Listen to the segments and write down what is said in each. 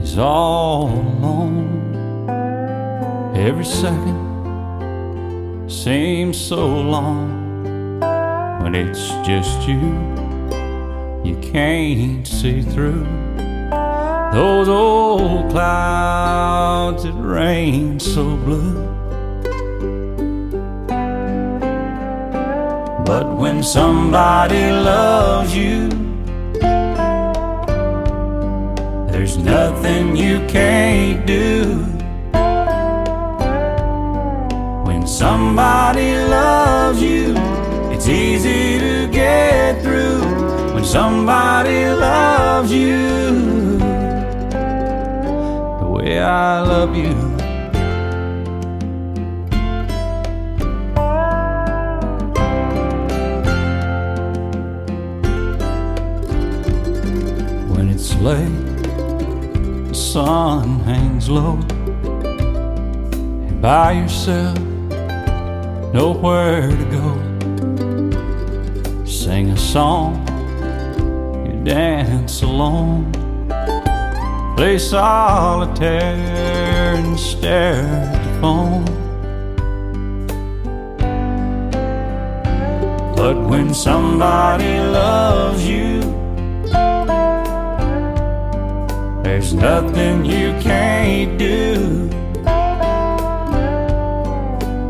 is all alone. Every second seems so long when it's just you. You can't see through those old clouds that rain so blue. But when somebody loves nothing you can't do. When somebody loves you, it's easy to get through. When somebody loves you, the way I love you. When it's late, sun hangs low, and by yourself, nowhere to go. Sing a song, you dance alone, play solitaire and stare at the phone. But when somebody loves you, there's nothing you can't do.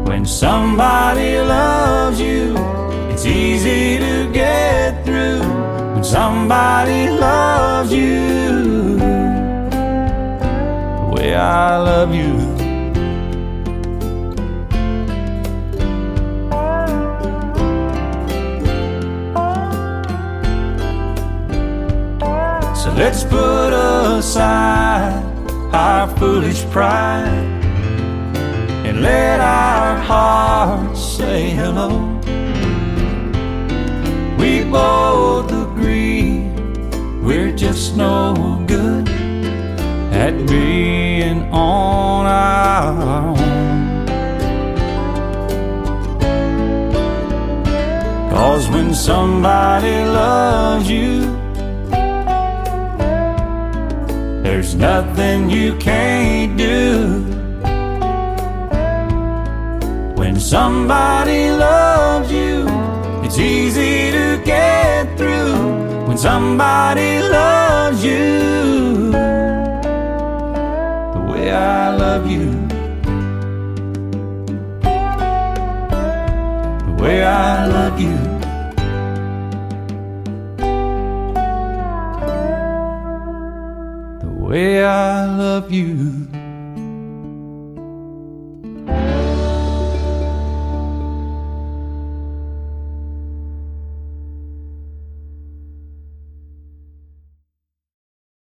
When somebody loves you, it's easy to get through. When somebody loves you, the way I love you. Let's put aside our foolish pride and let our hearts say hello. We both agree we're just no good at being on our own. Cause when somebody loves you, there's nothing you can't do. When somebody loves you, it's easy to get through. When somebody loves you, the way I love you, way I love you.